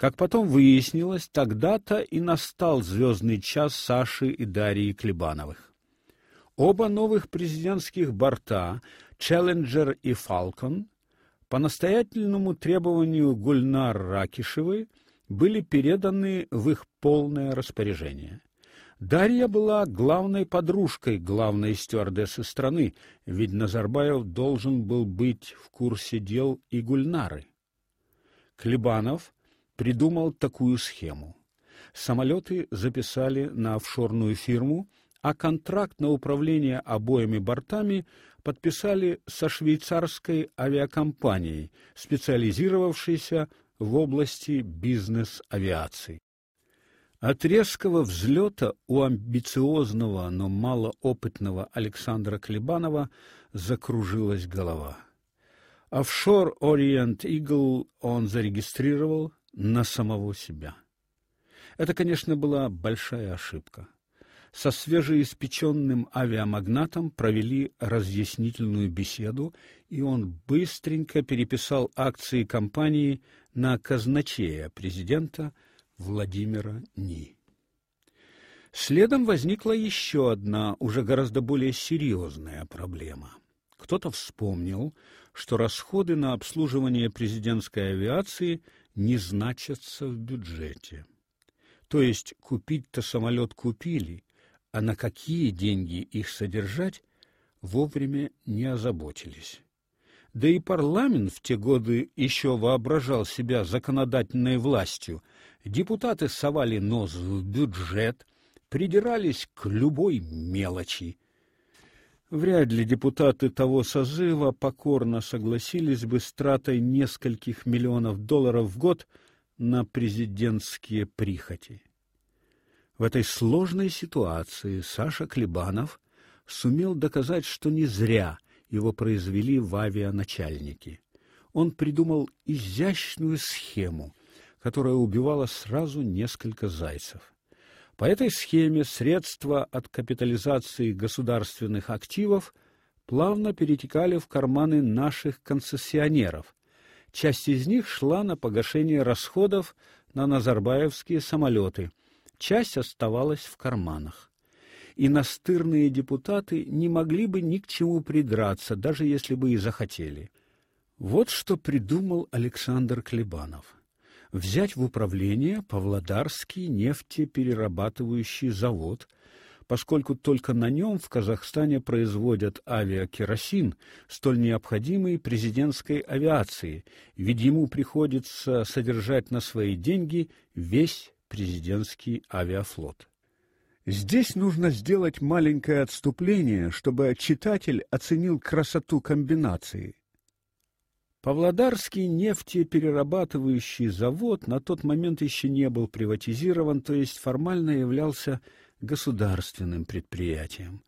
Как потом выяснилось, тогда-то и настал звездный час Саши и Дарьи Клебановых. Оба новых президентских борта, Challenger и Falcon, по настоятельному требованию Гульнар Ракишевой были переданы в их полное распоряжение. Дарья была главной подружкой главной стюардессы страны, ведь Назарбаев должен был быть в курсе дел и Гульнары. Клебанов придумал такую схему. Самолеты записали на офшорную фирму, а контракт на управление обоими бортами подписали со швейцарской авиакомпанией, специализировавшейся в области бизнес-авиации. От резкого взлета у амбициозного, но малоопытного Александра Клебанова закружилась голова. Офшор Orient Eagle он зарегистрировал на самого себя. Это, конечно, была большая ошибка. Со свежеиспеченным авиамагнатом провели разъяснительную беседу, и он быстренько переписал акции компании на казначея президента – Владимира Ни. Следом возникла еще одна, уже гораздо более серьезная проблема. Кто-то вспомнил, что расходы на обслуживание президентской авиации не значатся в бюджете. То есть купить-то самолет купили, а на какие деньги их содержать вовремя не озаботились. Да и парламент в те годы еще воображал себя законодательной властью, Депутаты совали нос в бюджет, придирались к любой мелочи. Вряд ли депутаты того созыва покорно согласились бы с тратой нескольких миллионов долларов в год на президентские прихоти. В этой сложной ситуации Саша Клебанов сумел доказать, что не зря его произвели в авианачальники. Он придумал изящную схему, которая убивала сразу несколько зайцев. По этой схеме средства от капитализации государственных активов плавно перетекали в карманы наших концессионеров. Часть из них шла на погашение расходов на назарбаевские самолеты, часть оставалась в карманах. И настырные депутаты не могли бы ни к чему придраться, даже если бы и захотели. Вот что придумал Александр Клебанов взять в управление Павлодарский нефтеперерабатывающий завод, поскольку только на нем в Казахстане производят авиакеросин, столь необходимый президентской авиации, ведь ему приходится содержать на свои деньги весь президентский авиафлот. Здесь нужно сделать маленькое отступление, чтобы читатель оценил красоту комбинации. Павлодарский нефтеперерабатывающий завод на тот момент еще не был приватизирован, то есть формально являлся государственным предприятием.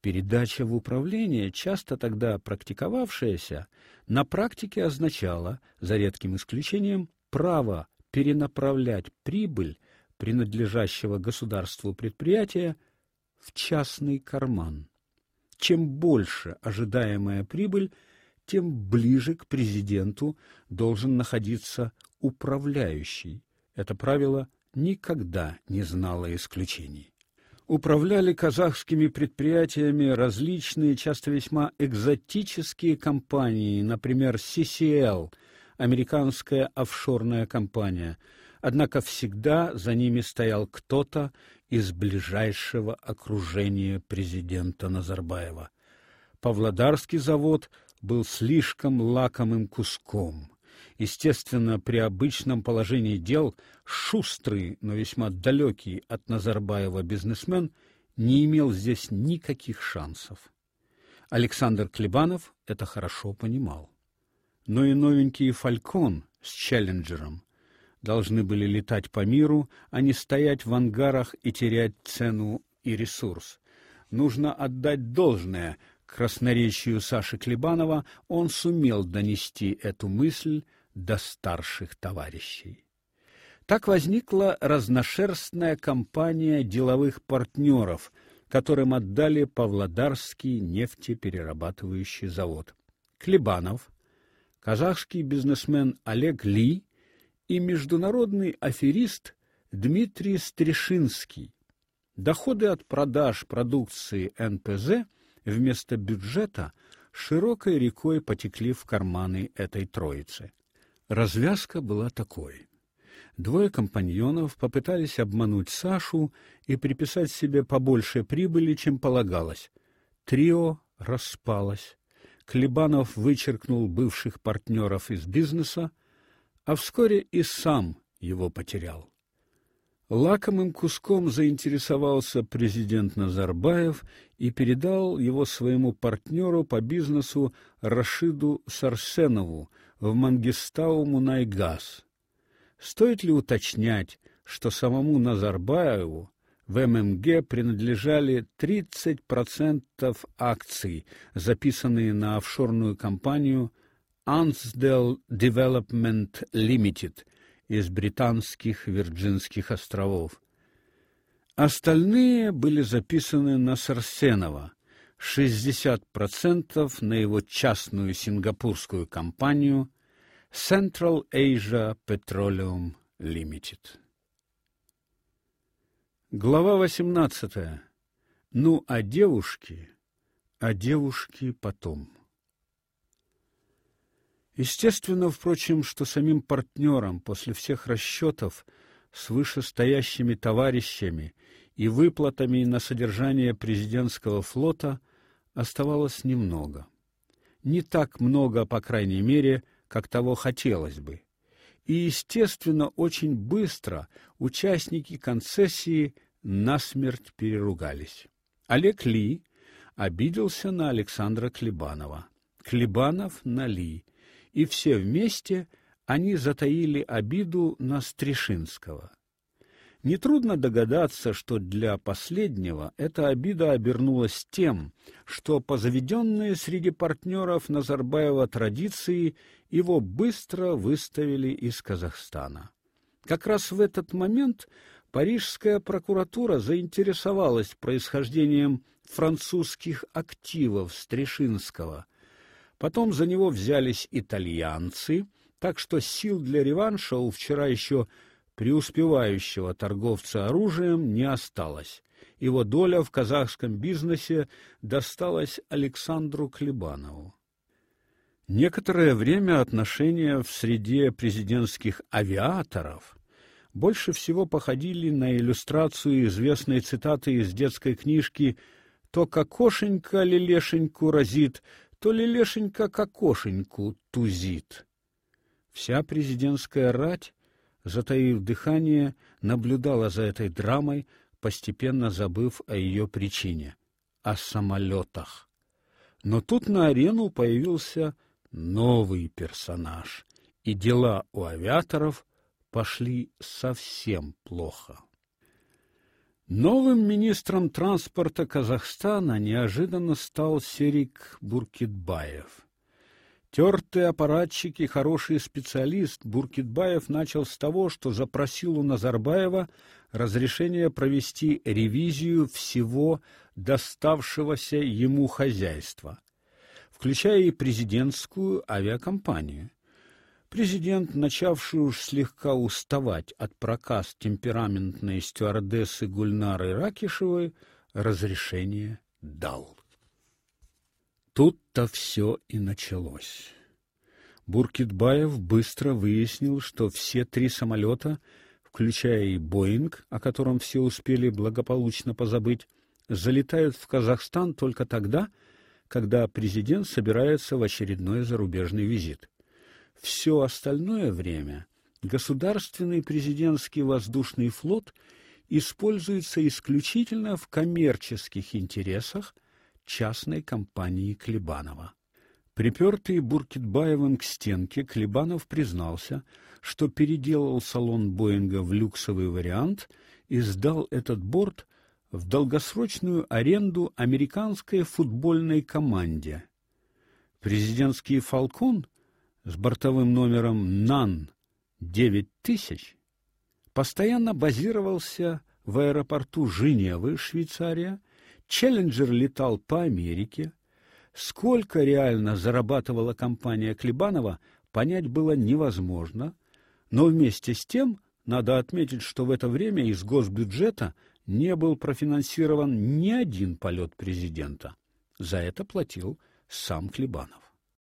Передача в управление, часто тогда практиковавшаяся, на практике означала, за редким исключением, право перенаправлять прибыль принадлежащего государству предприятия в частный карман. Чем больше ожидаемая прибыль, тем ближе к президенту должен находиться управляющий. Это правило никогда не знало исключений. Управляли казахскими предприятиями различные, часто весьма экзотические компании, например, CCL, американская офшорная компания. Однако всегда за ними стоял кто-то из ближайшего окружения президента Назарбаева. Павлодарский завод был слишком лакомым куском. Естественно, при обычном положении дел шустрый, но весьма далекий от Назарбаева бизнесмен не имел здесь никаких шансов. Александр Клебанов это хорошо понимал. Но и новенький Фалькон с Челленджером должны были летать по миру, а не стоять в ангарах и терять цену и ресурс. Нужно отдать должное, красноречию Саши Клебанова он сумел донести эту мысль до старших товарищей. Так возникла разношерстная компания деловых партнеров, которым отдали Павлодарский нефтеперерабатывающий завод. Клебанов, казахский бизнесмен Олег Ли и международный аферист Дмитрий Стришинский. Доходы от продаж продукции НПЗ вместо бюджета широкой рекой потекли в карманы этой троицы. Развязка была такой: Двое компаньонов попытались обмануть Сашу и приписать себе побольше прибыли, чем полагалось. Трио распалось. Клебанов вычеркнул бывших партнеров из бизнеса, а вскоре и сам его потерял. Лакомым куском заинтересовался президент Назарбаев и передал его своему партнеру по бизнесу Рашиду Сарсенову в Мангистау Мунайгаз. Стоит ли уточнять, что самому Назарбаеву в ММГ принадлежали 30% акций, записанные на офшорную компанию Ansdell Development Limited из британских Вирджинских островов. Остальные были записаны на Сарсенова, 60% на его частную сингапурскую компанию Central Asia Petroleum Limited. Глава 18. Ну, а девушки, а девушки потом. Естественно, впрочем, что самим партнерам после всех расчетов с вышестоящими товарищами и выплатами на содержание президентского флота оставалось немного. Не так много, по крайней мере, как того хотелось бы и, естественно, очень быстро участники концессии насмерть переругались. Олег Ли обиделся на Александра Клебанова, Клебанов на Ли, и все вместе они затаили обиду на Стришинского. Нетрудно догадаться, что для последнего эта обида обернулась тем, что по заведенной среди партнеров Назарбаева традиции его быстро выставили из Казахстана. Как раз в этот момент парижская прокуратура заинтересовалась происхождением французских активов Стришинского. Потом за него взялись итальянцы, так что сил для реванша у вчера еще преуспевающего торговца оружием не осталось. Его доля в казахском бизнесе досталась Александру Клебанову. Некоторое время отношения в среде президентских авиаторов больше всего походили на иллюстрацию известной цитаты из детской книжки «То кокошенька лелешеньку разит, то лелешенька кокошеньку тузит». Вся президентская рать затаив дыхание, наблюдала за этой драмой, постепенно забыв о ее причине о самолетах. Но тут на арену появился новый персонаж, и дела у авиаторов пошли совсем плохо. Новым министром транспорта Казахстана неожиданно стал Серик Буркитбаев. Тертый аппаратчик и хороший специалист Буркитбаев начал с того, что запросил у Назарбаева разрешение провести ревизию всего доставшегося ему хозяйства, включая и президентскую авиакомпанию. Президент, начавший уж слегка уставать от проказ темпераментной стюардессы Гульнары Ракишевой, разрешение дал. Тут-то все и началось. Буркитбаев быстро выяснил, что все три самолета, включая и Боинг, о котором все успели благополучно позабыть, залетают в Казахстан только тогда, когда президент собирается в очередной зарубежный визит. Все остальное время государственный президентский воздушный флот используется исключительно в коммерческих интересах – частной компании Клебанова. Припертый Буркитбаевым к стенке, Клебанов признался, что переделал салон Боинга в люксовый вариант и сдал этот борт в долгосрочную аренду американской футбольной команде. Президентский Фалкон с бортовым номером НАН 9000 постоянно базировался в аэропорту Женевы, Швейцария, Челленджер летал по Америке. Сколько реально зарабатывала компания Клебанова, понять было невозможно, Но вместе с тем надо отметить, что в это время из госбюджета не был профинансирован ни один полет президента. За это платил сам Клебанов.